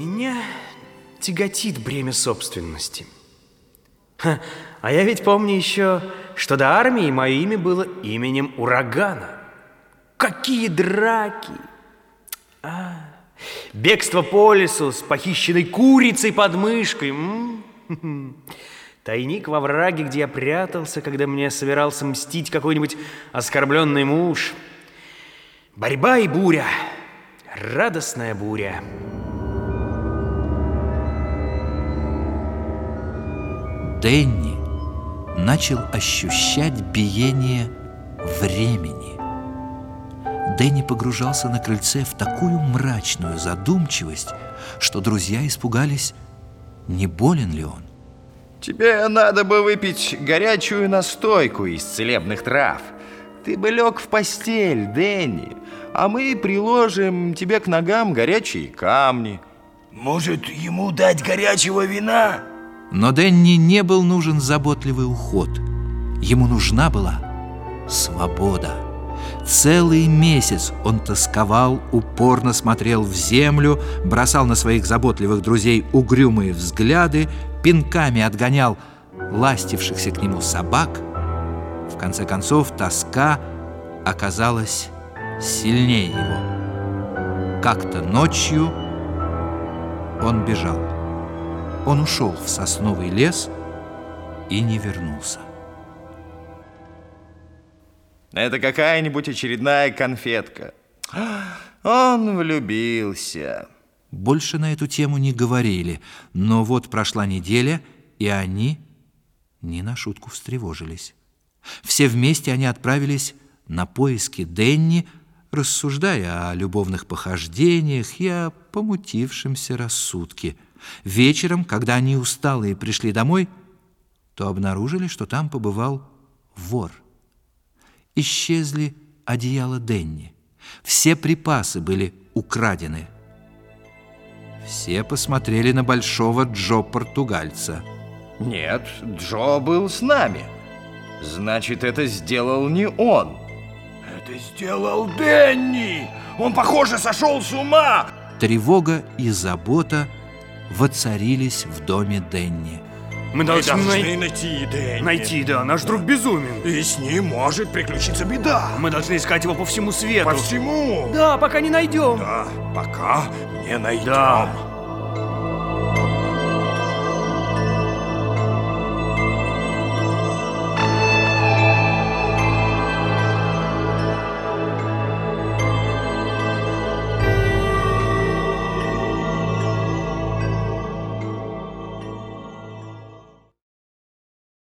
Меня тяготит бремя собственности. Ха, а я ведь помню еще, что до армии мое имя было именем урагана. Какие драки! А, бегство по лесу с похищенной курицей под мышкой. М -м -м. Тайник во враге, где я прятался, когда мне собирался мстить какой-нибудь оскорбленный муж. Борьба и буря. Радостная буря. Дэнни начал ощущать биение времени. Дэнни погружался на крыльце в такую мрачную задумчивость, что друзья испугались, не болен ли он. Тебе надо бы выпить горячую настойку из целебных трав. Ты бы лег в постель, Дэнни, а мы приложим тебе к ногам горячие камни. Может, ему дать горячего вина? Но Дэнни не был нужен заботливый уход. Ему нужна была свобода. Целый месяц он тосковал, упорно смотрел в землю, бросал на своих заботливых друзей угрюмые взгляды, пинками отгонял ластившихся к нему собак. В конце концов, тоска оказалась сильнее его. Как-то ночью он бежал. Он ушел в сосновый лес и не вернулся. Это какая-нибудь очередная конфетка. Он влюбился. Больше на эту тему не говорили, но вот прошла неделя, и они не на шутку встревожились. Все вместе они отправились на поиски Денни, рассуждая о любовных похождениях и о помутившемся рассудке – Вечером, когда они усталые пришли домой, то обнаружили, что там побывал вор. Исчезли одеяло Денни. Все припасы были украдены. Все посмотрели на большого Джо-португальца. Нет, Джо был с нами. Значит, это сделал не он. Это сделал Дэнни! Он, похоже, сошел с ума! Тревога и забота – воцарились в доме Денни. Мы должны, Мы должны найти Дэнни. Найти, да, наш друг безумен. И с ним может приключиться беда. Мы должны искать его по всему свету. По всему. Да, пока не найдем. Да, пока не найдем. Да.